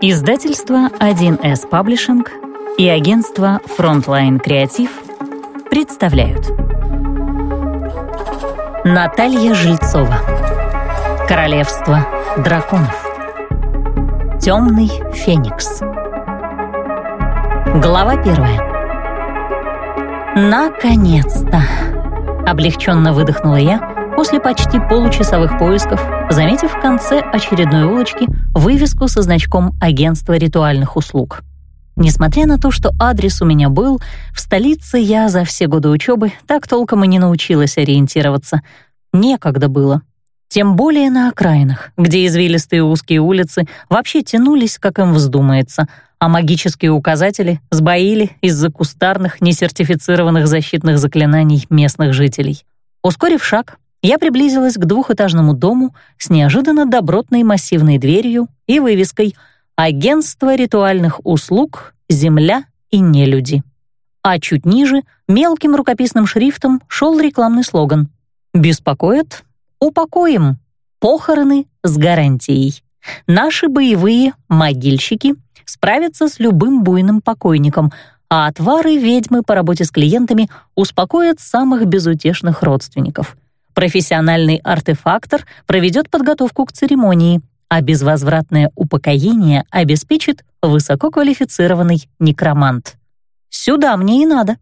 Издательство 1С Паблишинг и агентство Frontline Креатив представляют. Наталья Жильцова. Королевство драконов. Темный феникс. Глава первая. Наконец-то! Облегченно выдохнула я, после почти получасовых поисков, заметив в конце очередной улочки вывеску со значком агентства ритуальных услуг. Несмотря на то, что адрес у меня был, в столице я за все годы учебы так толком и не научилась ориентироваться. Некогда было. Тем более на окраинах, где извилистые узкие улицы вообще тянулись, как им вздумается, а магические указатели сбоили из-за кустарных, несертифицированных защитных заклинаний местных жителей. Ускорив шаг, я приблизилась к двухэтажному дому с неожиданно добротной массивной дверью и вывеской «Агентство ритуальных услуг, земля и нелюди». А чуть ниже мелким рукописным шрифтом шел рекламный слоган «Беспокоят? Упокоим. Похороны с гарантией. Наши боевые могильщики справятся с любым буйным покойником, а отвары ведьмы по работе с клиентами успокоят самых безутешных родственников». Профессиональный артефактор проведет подготовку к церемонии, а безвозвратное упокоение обеспечит высококвалифицированный некромант. Сюда мне и надо.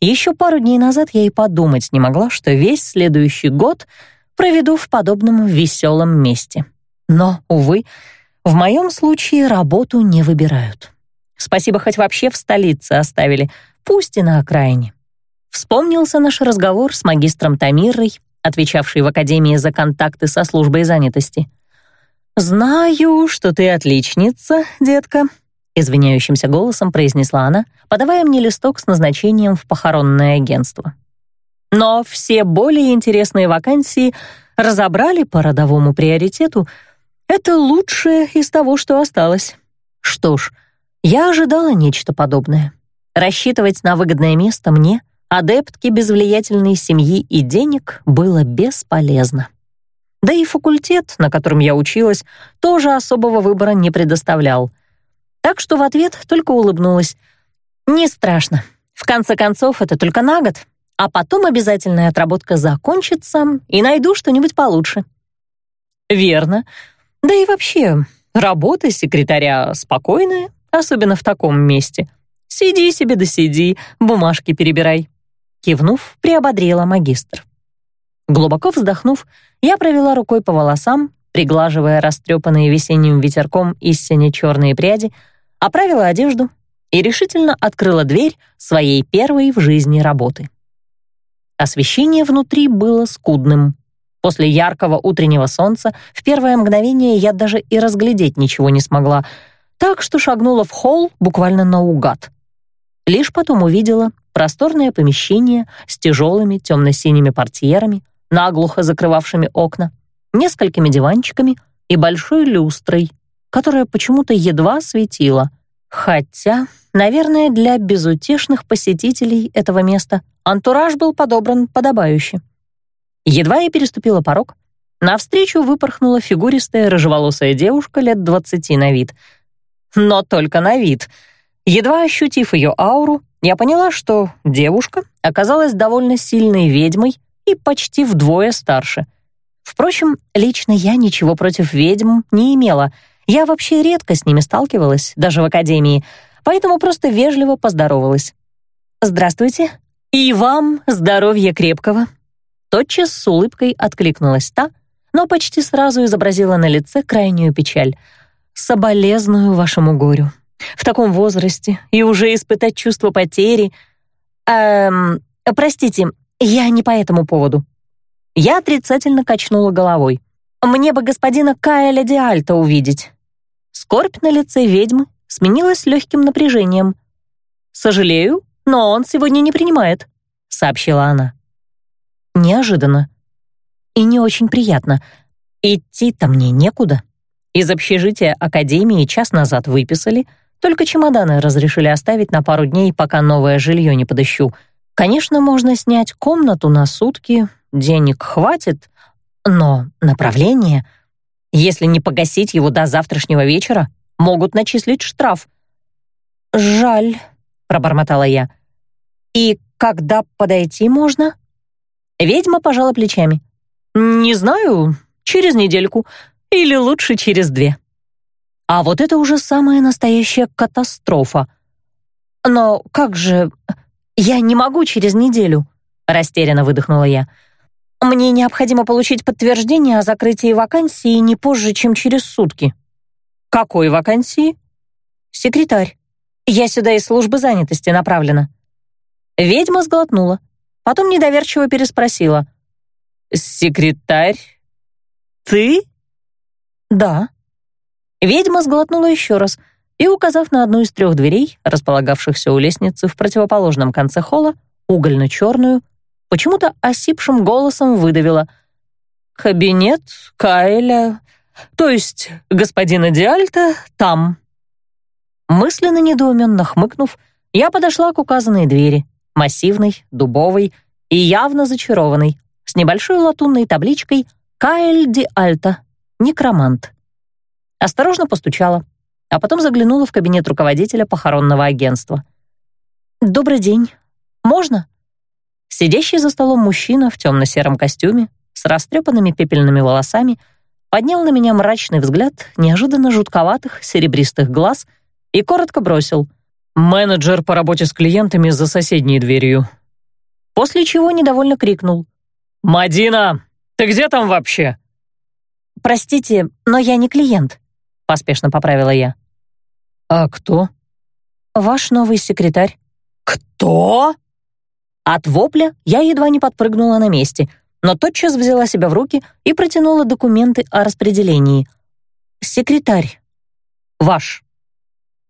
Еще пару дней назад я и подумать не могла, что весь следующий год проведу в подобном веселом месте. Но, увы, в моем случае работу не выбирают. Спасибо, хоть вообще в столице оставили, пусть и на окраине. Вспомнился наш разговор с магистром Тамирой, отвечавшей в Академии за контакты со службой занятости. «Знаю, что ты отличница, детка», — извиняющимся голосом произнесла она, подавая мне листок с назначением в похоронное агентство. «Но все более интересные вакансии разобрали по родовому приоритету. Это лучшее из того, что осталось. Что ж, я ожидала нечто подобное. Рассчитывать на выгодное место мне — адептке без влиятельной семьи и денег было бесполезно. Да и факультет, на котором я училась, тоже особого выбора не предоставлял. Так что в ответ только улыбнулась. «Не страшно. В конце концов, это только на год, а потом обязательная отработка закончится, и найду что-нибудь получше». «Верно. Да и вообще, работа секретаря спокойная, особенно в таком месте. Сиди себе да сиди, бумажки перебирай». Кивнув, приободрила магистр. Глубоко вздохнув, я провела рукой по волосам, приглаживая растрепанные весенним ветерком из сине-черные пряди, оправила одежду и решительно открыла дверь своей первой в жизни работы. Освещение внутри было скудным. После яркого утреннего солнца в первое мгновение я даже и разглядеть ничего не смогла, так что шагнула в холл буквально наугад. Лишь потом увидела просторное помещение с тяжелыми темно-синими портьерами, наглухо закрывавшими окна, несколькими диванчиками и большой люстрой, которая почему-то едва светила. Хотя, наверное, для безутешных посетителей этого места антураж был подобран подобающе. Едва я переступила порог, навстречу выпорхнула фигуристая рыжеволосая девушка лет двадцати на вид. Но только на вид. Едва ощутив ее ауру, я поняла, что девушка оказалась довольно сильной ведьмой и почти вдвое старше. Впрочем, лично я ничего против ведьм не имела. Я вообще редко с ними сталкивалась, даже в академии, поэтому просто вежливо поздоровалась. «Здравствуйте. И вам здоровья крепкого». Тотчас с улыбкой откликнулась та, но почти сразу изобразила на лице крайнюю печаль. «Соболезную вашему горю. В таком возрасте и уже испытать чувство потери... Эм, простите, я не по этому поводу. Я отрицательно качнула головой. Мне бы господина Каэля Диальта увидеть. Скорбь на лице ведьмы сменилась легким напряжением. «Сожалею, но он сегодня не принимает», — сообщила она. Неожиданно. И не очень приятно. Идти-то мне некуда. Из общежития Академии час назад выписали — только чемоданы разрешили оставить на пару дней, пока новое жилье не подыщу. Конечно, можно снять комнату на сутки, денег хватит, но направление... Если не погасить его до завтрашнего вечера, Могут начислить штраф». «Жаль», — пробормотала я. «И когда подойти можно?» Ведьма пожала плечами. «Не знаю, через недельку или лучше через две». А вот это уже самая настоящая катастрофа. «Но как же... Я не могу через неделю», — растерянно выдохнула я. «Мне необходимо получить подтверждение о закрытии вакансии не позже, чем через сутки». «Какой вакансии?» «Секретарь. Я сюда из службы занятости направлена». Ведьма сглотнула, потом недоверчиво переспросила. «Секретарь? Ты?» «Да». Ведьма сглотнула еще раз и, указав на одну из трех дверей, располагавшихся у лестницы в противоположном конце холла, угольно-черную, почему-то осипшим голосом выдавила «Кабинет Кайля, то есть господина Диальта, там». Мысленно недоуменно хмыкнув, я подошла к указанной двери, массивной, дубовой и явно зачарованной, с небольшой латунной табличкой «Каэль Ди Альта, некромант». Осторожно постучала, а потом заглянула в кабинет руководителя похоронного агентства. «Добрый день. Можно?» Сидящий за столом мужчина в темно-сером костюме с растрепанными пепельными волосами поднял на меня мрачный взгляд неожиданно жутковатых серебристых глаз и коротко бросил «Менеджер по работе с клиентами за соседней дверью». После чего недовольно крикнул «Мадина, ты где там вообще?» «Простите, но я не клиент», — поспешно поправила я. «А кто?» «Ваш новый секретарь». «Кто?» От вопля я едва не подпрыгнула на месте, но тотчас взяла себя в руки и протянула документы о распределении. «Секретарь. Ваш».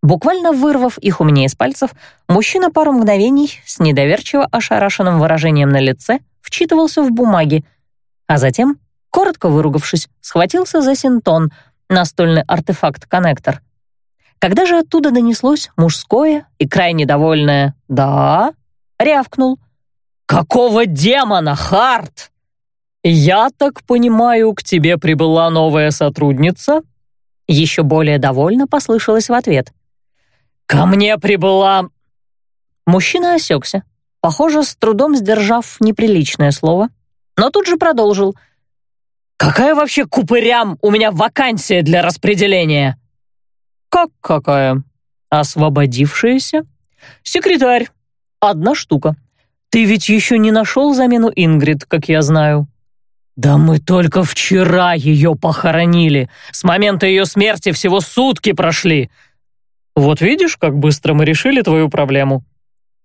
Буквально вырвав их у меня из пальцев, мужчина пару мгновений с недоверчиво ошарашенным выражением на лице вчитывался в бумаги, а затем, коротко выругавшись, схватился за синтон, настольный артефакт-коннектор. Когда же оттуда донеслось мужское и крайне довольное «да», рявкнул. «Какого демона, Харт?» «Я так понимаю, к тебе прибыла новая сотрудница?» Еще более довольно послышалось в ответ. «Ко мне прибыла...» Мужчина осекся, похоже, с трудом сдержав неприличное слово, но тут же продолжил. «Какая вообще купырям у меня вакансия для распределения?» «Как какая?» «Освободившаяся?» «Секретарь. Одна штука. Ты ведь еще не нашел замену Ингрид, как я знаю». «Да мы только вчера ее похоронили. С момента ее смерти всего сутки прошли. Вот видишь, как быстро мы решили твою проблему».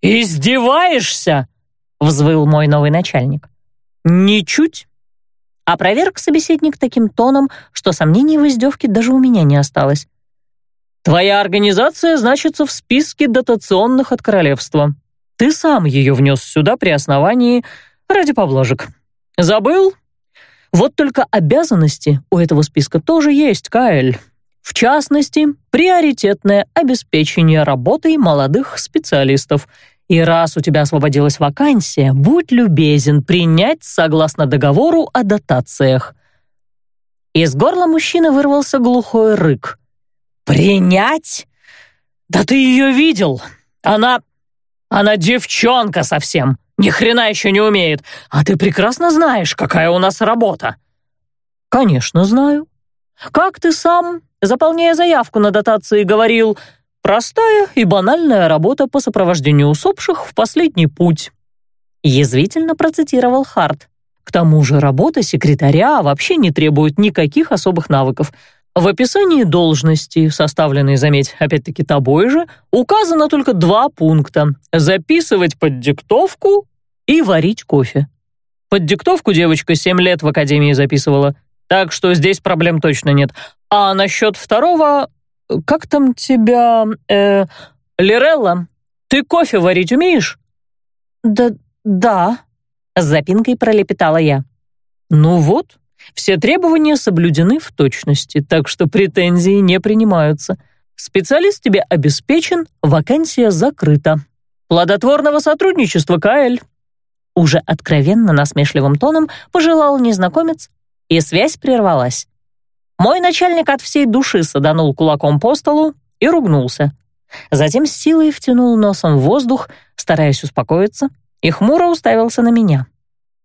«Издеваешься?» — взвыл мой новый начальник. «Ничуть». Опроверг собеседник таким тоном, что сомнений в издевке даже у меня не осталось. «Твоя организация значится в списке дотационных от королевства. Ты сам ее внес сюда при основании ради поблажек. Забыл? Вот только обязанности у этого списка тоже есть, Каэль. В частности, приоритетное обеспечение работой молодых специалистов. И раз у тебя освободилась вакансия, будь любезен принять согласно договору о дотациях. Из горла мужчины вырвался глухой рык. «Принять? Да ты ее видел! Она она девчонка совсем, ни хрена еще не умеет, а ты прекрасно знаешь, какая у нас работа». «Конечно знаю. Как ты сам, заполняя заявку на дотации, говорил, простая и банальная работа по сопровождению усопших в последний путь». Язвительно процитировал Харт. К тому же работа секретаря вообще не требует никаких особых навыков — в описании должности, составленной, заметь, опять-таки тобой же, указано только два пункта — записывать под диктовку и варить кофе. Под диктовку девочка семь лет в академии записывала, так что здесь проблем точно нет. А насчет второго... Как там тебя... Э, Лирелла, ты кофе варить умеешь? Да, да, с запинкой пролепетала я. Ну вот, все требования соблюдены в точности, так что претензии не принимаются. Специалист тебе обеспечен, вакансия закрыта. Плодотворного сотрудничества, Каэль!» Уже откровенно насмешливым тоном пожелал незнакомец, и связь прервалась. Мой начальник от всей души саданул кулаком по столу и ругнулся. Затем с силой втянул носом в воздух, стараясь успокоиться, и хмуро уставился на меня.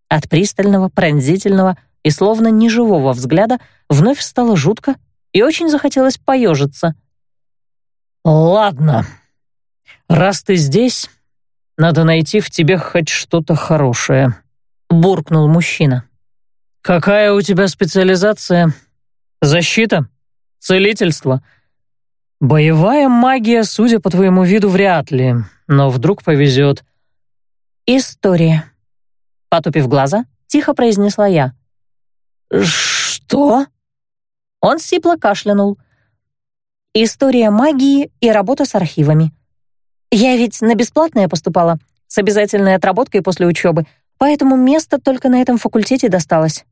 От пристального, пронзительного и словно неживого взгляда вновь стало жутко и очень захотелось поежиться. «Ладно, раз ты здесь, надо найти в тебе хоть что-то хорошее», — буркнул мужчина. «Какая у тебя специализация? Защита? Целительство?» «Боевая магия, судя по твоему виду, вряд ли, но вдруг повезет». «История», — потупив глаза, тихо произнесла я. «Что?» Он сипло кашлянул. «История магии и работа с архивами. Я ведь на бесплатное поступала, с обязательной отработкой после учебы, поэтому место только на этом факультете досталось».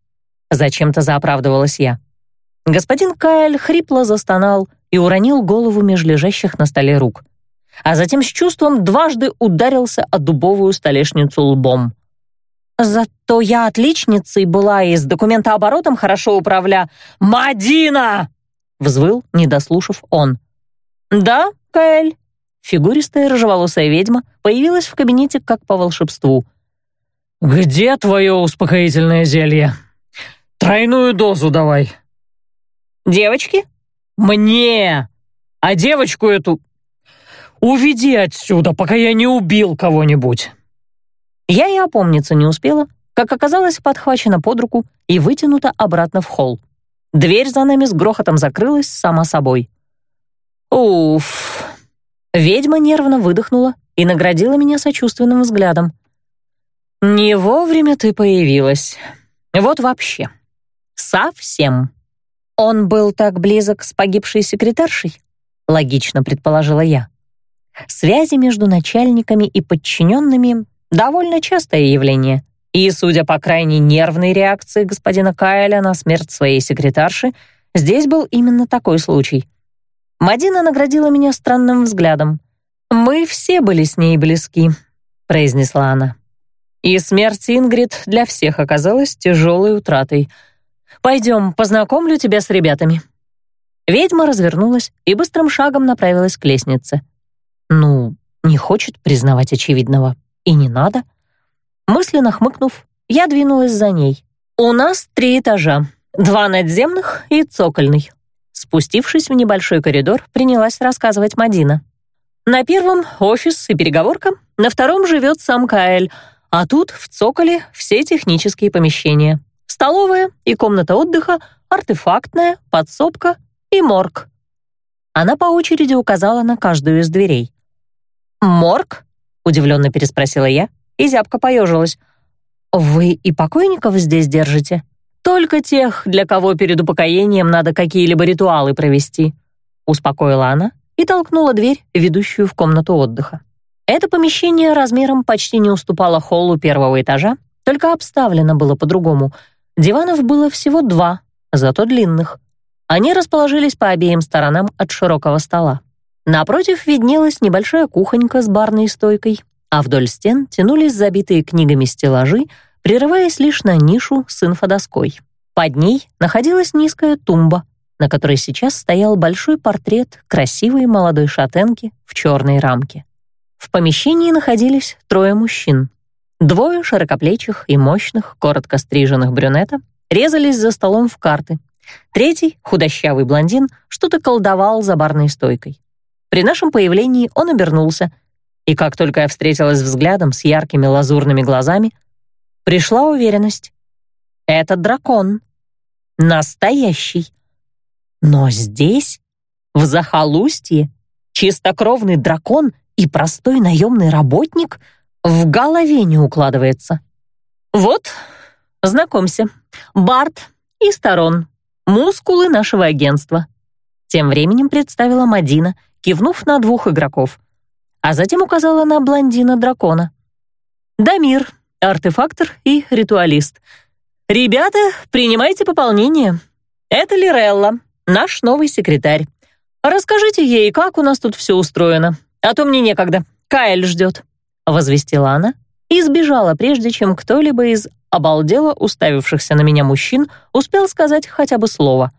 Зачем-то заоправдывалась я. Господин Кайл хрипло застонал и уронил голову меж лежащих на столе рук. А затем с чувством дважды ударился о дубовую столешницу лбом. «Зато я отличницей была и с документооборотом хорошо управля...» «Мадина!» — взвыл, не дослушав он. «Да, Каэль?» Фигуристая рыжеволосая ведьма появилась в кабинете как по волшебству. «Где твое успокоительное зелье? Тройную дозу давай!» «Девочки?» «Мне! А девочку эту уведи отсюда, пока я не убил кого-нибудь!» Я и опомниться не успела, как оказалось подхвачена под руку и вытянута обратно в холл. Дверь за нами с грохотом закрылась сама собой. Уф. Ведьма нервно выдохнула и наградила меня сочувственным взглядом. «Не вовремя ты появилась. Вот вообще. Совсем». «Он был так близок с погибшей секретаршей?» — логично предположила я. Связи между начальниками и подчиненными — довольно частое явление. И, судя по крайне нервной реакции господина Кайля на смерть своей секретарши, здесь был именно такой случай. Мадина наградила меня странным взглядом. «Мы все были с ней близки», — произнесла она. И смерть Ингрид для всех оказалась тяжелой утратой — Пойдем, познакомлю тебя с ребятами». Ведьма развернулась и быстрым шагом направилась к лестнице. Ну, не хочет признавать очевидного. И не надо. Мысленно хмыкнув, я двинулась за ней. «У нас три этажа, два надземных и цокольный». Спустившись в небольшой коридор, принялась рассказывать Мадина. На первом — офис и переговорка, на втором живет сам Каэль, а тут, в цоколе, все технические помещения столовая и комната отдыха, артефактная, подсобка и морг. Она по очереди указала на каждую из дверей. «Морг?» — удивленно переспросила я, и зябко поежилась. «Вы и покойников здесь держите?» «Только тех, для кого перед упокоением надо какие-либо ритуалы провести», — успокоила она и толкнула дверь, ведущую в комнату отдыха. Это помещение размером почти не уступало холлу первого этажа, только обставлено было по-другому — Диванов было всего два, зато длинных. Они расположились по обеим сторонам от широкого стола. Напротив виднелась небольшая кухонька с барной стойкой, а вдоль стен тянулись забитые книгами стеллажи, прерываясь лишь на нишу с инфодоской. Под ней находилась низкая тумба, на которой сейчас стоял большой портрет красивой молодой шатенки в черной рамке. В помещении находились трое мужчин. Двое широкоплечих и мощных, коротко стриженных брюнета резались за столом в карты. Третий, худощавый блондин, что-то колдовал за барной стойкой. При нашем появлении он обернулся, и как только я встретилась взглядом с яркими лазурными глазами, пришла уверенность. Это дракон. Настоящий. Но здесь, в захолустье, чистокровный дракон и простой наемный работник — в голове не укладывается. Вот, знакомься, Барт и Сторон, мускулы нашего агентства. Тем временем представила Мадина, кивнув на двух игроков, а затем указала на блондина-дракона. Дамир, артефактор и ритуалист. «Ребята, принимайте пополнение. Это Лирелла, наш новый секретарь. Расскажите ей, как у нас тут все устроено, а то мне некогда. Каэль ждет». — возвестила она и сбежала, прежде чем кто-либо из обалдело уставившихся на меня мужчин успел сказать хотя бы слово.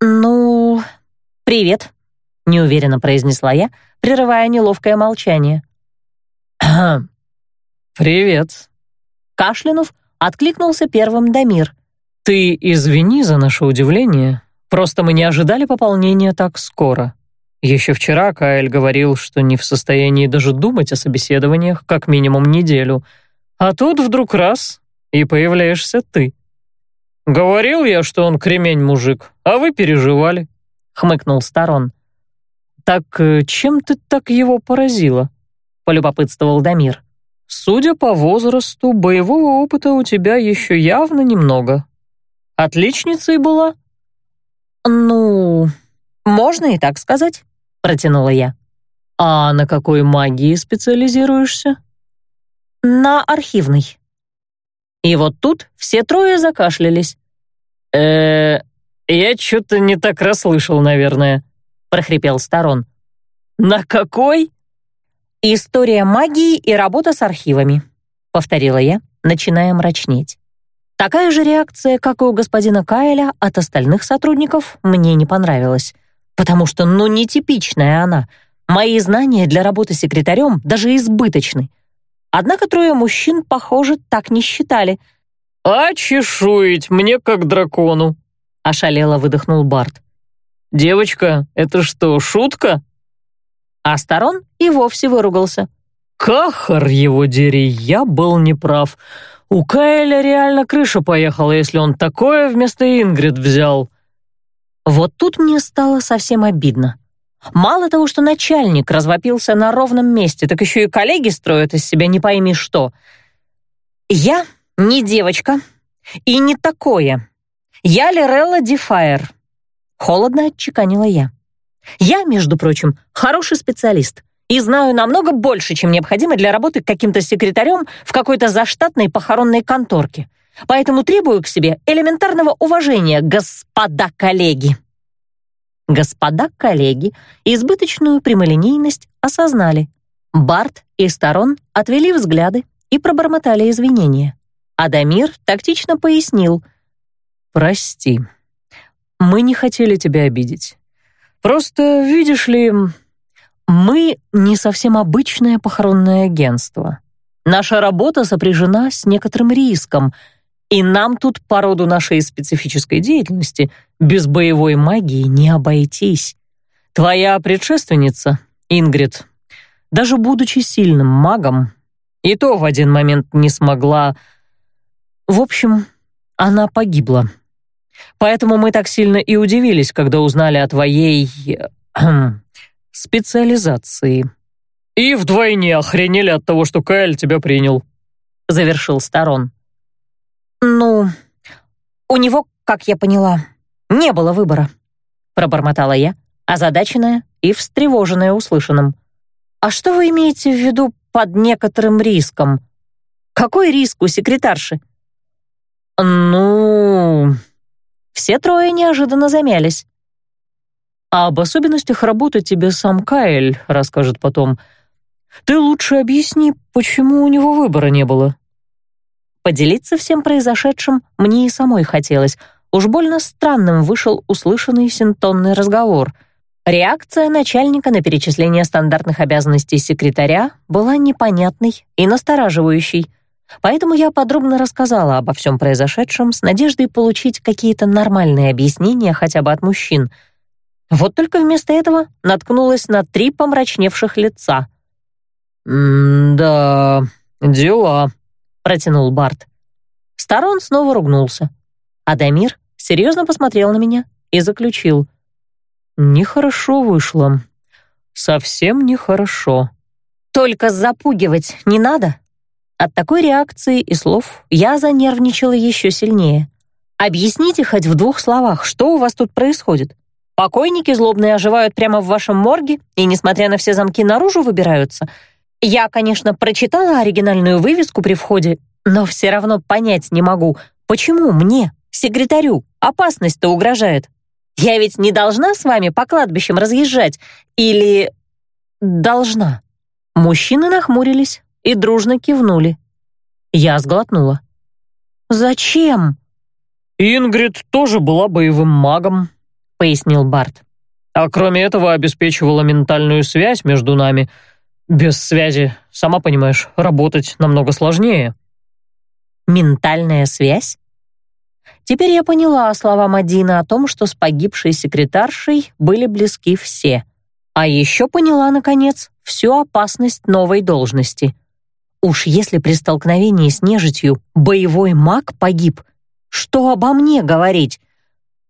«Ну, привет», — неуверенно произнесла я, прерывая неловкое молчание. «Привет», — кашлянув, откликнулся первым Дамир. «Ты извини за наше удивление, просто мы не ожидали пополнения так скоро. Еще вчера Каэль говорил, что не в состоянии даже думать о собеседованиях как минимум неделю, а тут вдруг раз — и появляешься ты». «Говорил я, что он кремень-мужик, а вы переживали», — хмыкнул Старон. «Так э, чем ты так его поразила?» — полюбопытствовал Дамир. «Судя по возрасту, боевого опыта у тебя еще явно немного. Отличницей была?» «Ну, можно и так сказать», — протянула я. «А на какой магии специализируешься?» «На архивной». И вот тут все трое закашлялись э я что-то не так расслышал, наверное», — прохрипел Сторон. «На какой?» «История магии и работа с архивами», — повторила я, начиная мрачнеть. Такая же реакция, как и у господина Кайля, от остальных сотрудников мне не понравилась, потому что, ну, нетипичная она. Мои знания для работы секретарем даже избыточны. Однако трое мужчин, похоже, так не считали — «А чешуять мне как дракону!» — ошалело выдохнул Барт. «Девочка, это что, шутка?» А и вовсе выругался. «Кахар его дери, я был неправ. У Кайля реально крыша поехала, если он такое вместо Ингрид взял». Вот тут мне стало совсем обидно. Мало того, что начальник развопился на ровном месте, так еще и коллеги строят из себя не пойми что. Я не девочка и не такое. Я Лирелла Дефайр. Холодно отчеканила я. Я, между прочим, хороший специалист и знаю намного больше, чем необходимо для работы каким-то секретарем в какой-то заштатной похоронной конторке. Поэтому требую к себе элементарного уважения, господа коллеги. Господа коллеги избыточную прямолинейность осознали. Барт и Сторон отвели взгляды и пробормотали извинения. Адамир тактично пояснил. «Прости, мы не хотели тебя обидеть. Просто, видишь ли, мы не совсем обычное похоронное агентство. Наша работа сопряжена с некоторым риском, и нам тут по роду нашей специфической деятельности без боевой магии не обойтись. Твоя предшественница, Ингрид, даже будучи сильным магом, и то в один момент не смогла в общем, она погибла. Поэтому мы так сильно и удивились, когда узнали о твоей... Э, специализации. И вдвойне охренели от того, что Кайл тебя принял», — завершил Старон. «Ну, у него, как я поняла, не было выбора», — пробормотала я, озадаченная и встревоженная услышанным. «А что вы имеете в виду под некоторым риском? Какой риск у секретарши?» «Ну...» Все трое неожиданно замялись. «А об особенностях работы тебе сам Каэль расскажет потом. Ты лучше объясни, почему у него выбора не было». Поделиться всем произошедшим мне и самой хотелось. Уж больно странным вышел услышанный синтонный разговор. Реакция начальника на перечисление стандартных обязанностей секретаря была непонятной и настораживающей. Поэтому я подробно рассказала обо всем произошедшем с надеждой получить какие-то нормальные объяснения хотя бы от мужчин. Вот только вместо этого наткнулась на три помрачневших лица. «Да, дела», — протянул Барт. Сторон снова ругнулся. Адамир серьезно посмотрел на меня и заключил. «Нехорошо вышло. Совсем нехорошо». «Только запугивать не надо», от такой реакции и слов я занервничала еще сильнее. «Объясните хоть в двух словах, что у вас тут происходит? Покойники злобные оживают прямо в вашем морге и, несмотря на все замки, наружу выбираются. Я, конечно, прочитала оригинальную вывеску при входе, но все равно понять не могу, почему мне, секретарю, опасность-то угрожает. Я ведь не должна с вами по кладбищам разъезжать или... должна?» Мужчины нахмурились, и дружно кивнули. Я сглотнула. «Зачем?» «Ингрид тоже была боевым магом», пояснил Барт. «А кроме этого обеспечивала ментальную связь между нами. Без связи, сама понимаешь, работать намного сложнее». «Ментальная связь?» Теперь я поняла слова Мадины о том, что с погибшей секретаршей были близки все. А еще поняла, наконец, всю опасность новой должности. Уж если при столкновении с нежитью боевой маг погиб, что обо мне говорить?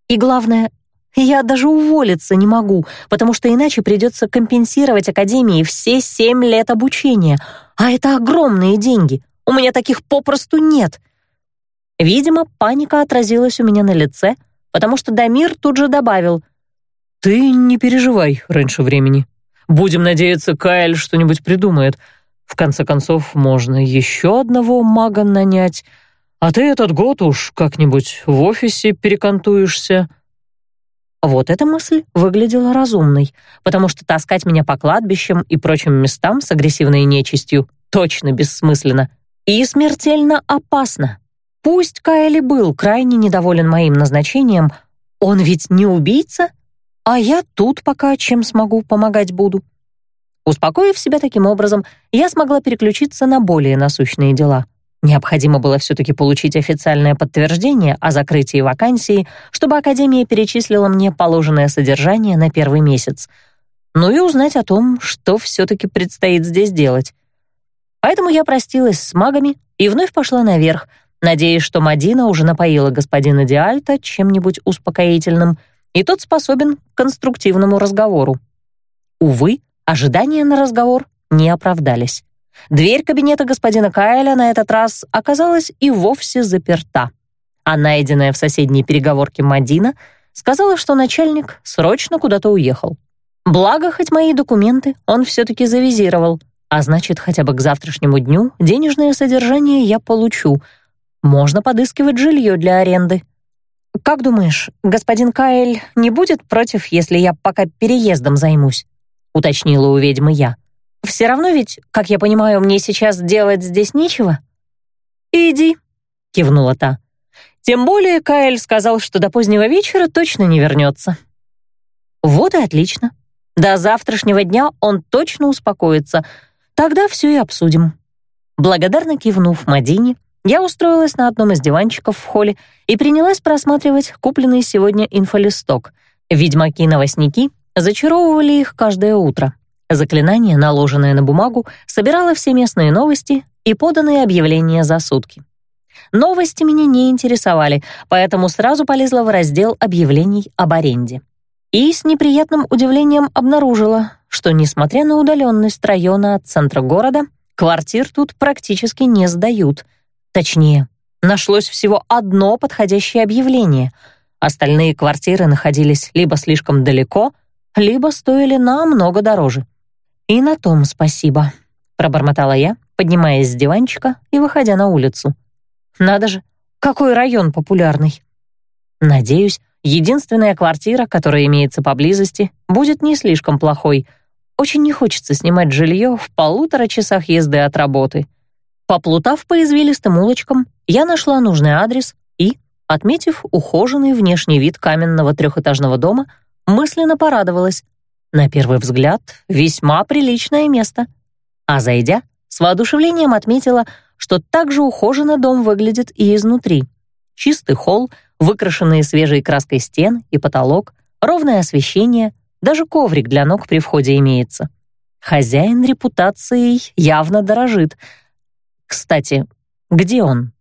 И главное, я даже уволиться не могу, потому что иначе придется компенсировать Академии все семь лет обучения, а это огромные деньги. У меня таких попросту нет. Видимо, паника отразилась у меня на лице, потому что Дамир тут же добавил. «Ты не переживай раньше времени. Будем надеяться, Кайл что-нибудь придумает. В конце концов, можно еще одного мага нанять, а ты этот год уж как-нибудь в офисе перекантуешься». Вот эта мысль выглядела разумной, потому что таскать меня по кладбищам и прочим местам с агрессивной нечистью точно бессмысленно и смертельно опасно. Пусть Кайли был крайне недоволен моим назначением, он ведь не убийца, а я тут пока чем смогу помогать буду. Успокоив себя таким образом, я смогла переключиться на более насущные дела. Необходимо было все-таки получить официальное подтверждение о закрытии вакансии, чтобы Академия перечислила мне положенное содержание на первый месяц. Ну и узнать о том, что все-таки предстоит здесь делать. Поэтому я простилась с магами и вновь пошла наверх, надеясь, что Мадина уже напоила господина Диальта чем-нибудь успокоительным, и тот способен к конструктивному разговору. Увы, ожидания на разговор не оправдались. Дверь кабинета господина Кайля на этот раз оказалась и вовсе заперта, а найденная в соседней переговорке Мадина сказала, что начальник срочно куда-то уехал. Благо, хоть мои документы он все-таки завизировал, а значит, хотя бы к завтрашнему дню денежное содержание я получу — можно подыскивать жилье для аренды. Как думаешь, господин Каэль не будет против, если я пока переездом займусь? Уточнила у ведьмы я. Все равно ведь, как я понимаю, мне сейчас делать здесь нечего. Иди, кивнула та. Тем более Каэль сказал, что до позднего вечера точно не вернется. Вот и отлично. До завтрашнего дня он точно успокоится. Тогда все и обсудим. Благодарно кивнув Мадине, я устроилась на одном из диванчиков в холле и принялась просматривать купленный сегодня инфолисток. Ведьмаки-новостники зачаровывали их каждое утро. Заклинание, наложенное на бумагу, собирало все местные новости и поданные объявления за сутки. Новости меня не интересовали, поэтому сразу полезла в раздел объявлений об аренде. И с неприятным удивлением обнаружила, что, несмотря на удаленность района от центра города, квартир тут практически не сдают — Точнее, нашлось всего одно подходящее объявление. Остальные квартиры находились либо слишком далеко, либо стоили намного дороже. И на том спасибо, пробормотала я, поднимаясь с диванчика и выходя на улицу. Надо же, какой район популярный. Надеюсь, единственная квартира, которая имеется поблизости, будет не слишком плохой. Очень не хочется снимать жилье в полутора часах езды от работы. Поплутав по извилистым улочкам, я нашла нужный адрес и, отметив ухоженный внешний вид каменного трехэтажного дома, мысленно порадовалась. На первый взгляд, весьма приличное место. А зайдя, с воодушевлением отметила, что так же ухоженно дом выглядит и изнутри. Чистый холл, выкрашенные свежей краской стен и потолок, ровное освещение, даже коврик для ног при входе имеется. Хозяин репутацией явно дорожит — кстати, где он?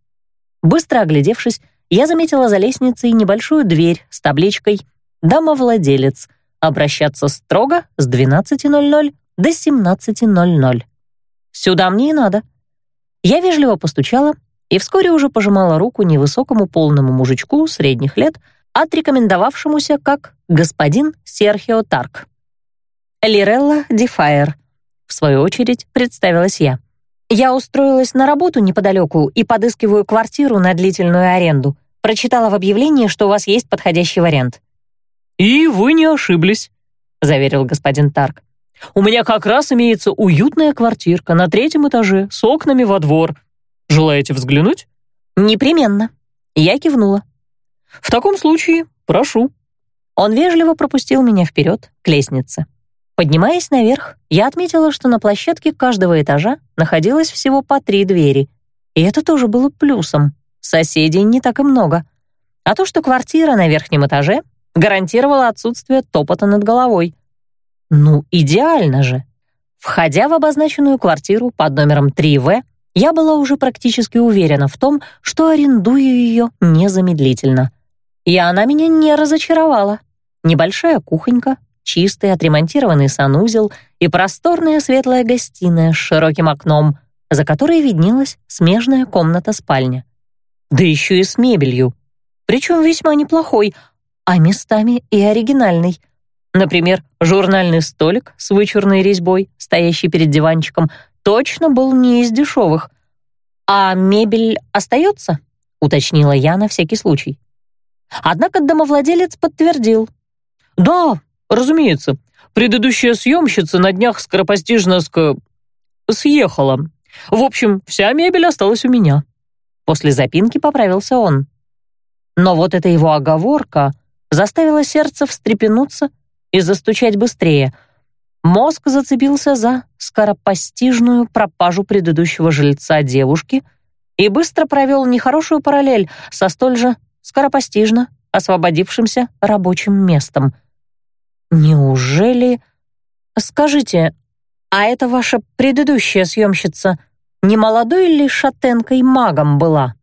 Быстро оглядевшись, я заметила за лестницей небольшую дверь с табличкой «Домовладелец». Обращаться строго с 12.00 до 17.00. Сюда мне и надо. Я вежливо постучала и вскоре уже пожимала руку невысокому полному мужичку средних лет, отрекомендовавшемуся как господин Серхио Тарк. Лирелла Дефайер. В свою очередь представилась я. Я устроилась на работу неподалеку и подыскиваю квартиру на длительную аренду. Прочитала в объявлении, что у вас есть подходящий вариант. «И вы не ошиблись», — заверил господин Тарк. «У меня как раз имеется уютная квартирка на третьем этаже с окнами во двор. Желаете взглянуть?» «Непременно». Я кивнула. «В таком случае прошу». Он вежливо пропустил меня вперед к лестнице. Поднимаясь наверх, я отметила, что на площадке каждого этажа находилось всего по три двери. И это тоже было плюсом. Соседей не так и много. А то, что квартира на верхнем этаже, гарантировало отсутствие топота над головой. Ну, идеально же. Входя в обозначенную квартиру под номером 3В, я была уже практически уверена в том, что арендую ее незамедлительно. И она меня не разочаровала. Небольшая кухонька, чистый отремонтированный санузел и просторная светлая гостиная с широким окном, за которой виднелась смежная комната-спальня. Да еще и с мебелью. Причем весьма неплохой, а местами и оригинальный. Например, журнальный столик с вычурной резьбой, стоящий перед диванчиком, точно был не из дешевых. «А мебель остается?» — уточнила я на всякий случай. Однако домовладелец подтвердил. «Да, разумеется. Предыдущая съемщица на днях скоропостижно ск... съехала. В общем, вся мебель осталась у меня». После запинки поправился он. Но вот эта его оговорка заставила сердце встрепенуться и застучать быстрее — Мозг зацепился за скоропостижную пропажу предыдущего жильца девушки и быстро провел нехорошую параллель со столь же скоропостижно освободившимся рабочим местом. Неужели... Скажите, а это ваша предыдущая съемщица не молодой ли шатенкой-магом была?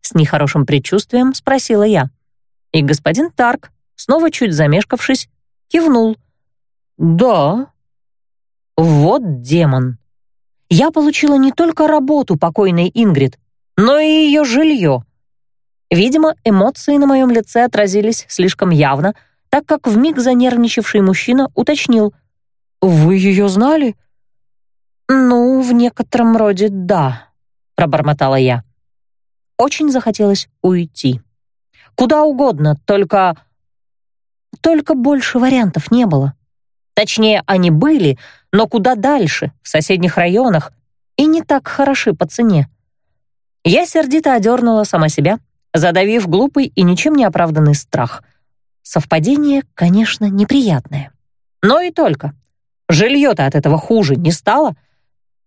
С нехорошим предчувствием спросила я. И господин Тарк, снова чуть замешкавшись, кивнул. «Да, вот демон. Я получила не только работу покойной Ингрид, но и ее жилье. Видимо, эмоции на моем лице отразились слишком явно, так как вмиг занервничавший мужчина уточнил. «Вы ее знали?» «Ну, в некотором роде да», — пробормотала я. Очень захотелось уйти. Куда угодно, только... Только больше вариантов не было. Точнее, они были, но куда дальше, в соседних районах, и не так хороши по цене. Я сердито одернула сама себя, задавив глупый и ничем не оправданный страх. Совпадение, конечно, неприятное. Но и только. Жилье-то от этого хуже не стало.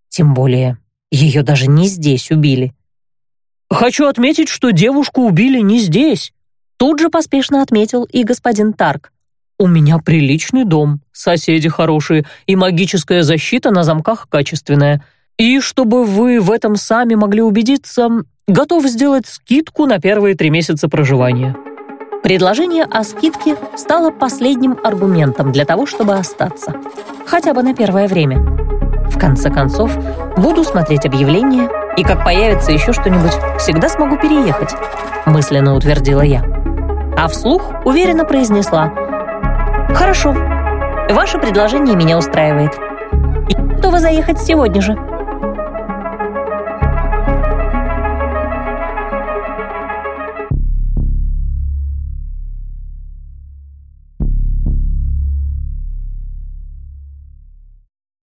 Тем более, ее даже не здесь убили. «Хочу отметить, что девушку убили не здесь», тут же поспешно отметил и господин Тарк. «У меня приличный дом, соседи хорошие и магическая защита на замках качественная. И чтобы вы в этом сами могли убедиться, готов сделать скидку на первые три месяца проживания». Предложение о скидке стало последним аргументом для того, чтобы остаться. Хотя бы на первое время. В конце концов, буду смотреть объявления, и как появится еще что-нибудь, всегда смогу переехать, мысленно утвердила я. А вслух уверенно произнесла – «Хорошо. Ваше предложение меня устраивает. И готова заехать сегодня же».